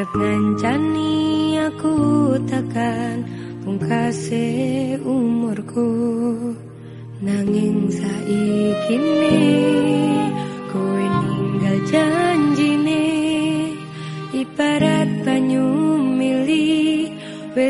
arep ngancani aku tekan pungkase umurku. Nanging saiki ne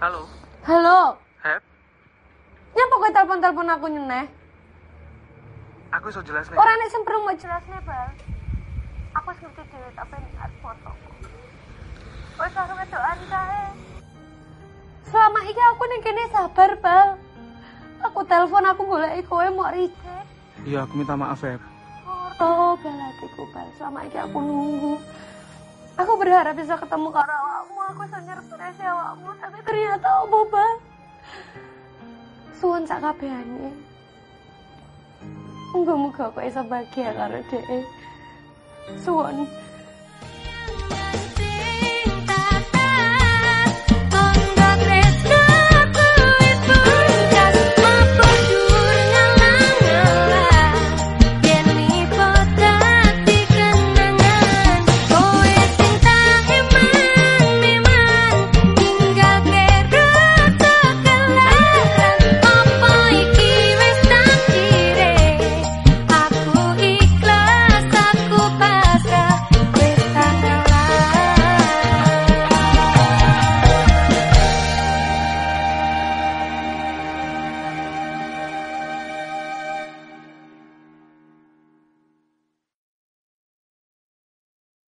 Halo, Halo, Hep. nyapa kowe telepon-telepon aku nyeneh? Aku iso jelas nih. Ora nek semprung mau jelasne, Bal. Aku ngerti dhewe tapi nek foto. Wis karo wedokan kae. Selama iki aku ning kene sabar, Bal. Aku telepon aku goleki kowe mau reject. Iya, aku minta maaf, Hep. Oh, Bal hatiku, Bal. Selama iki aku nunggu. Aku berharap bisa ketemu karo awakmu. Aku iso nyerpresi awakmu, tapi ternyata opo, Bal? Suwun sak kabehane. Muga-muga aku iso bahagia karo dhek. Suwun.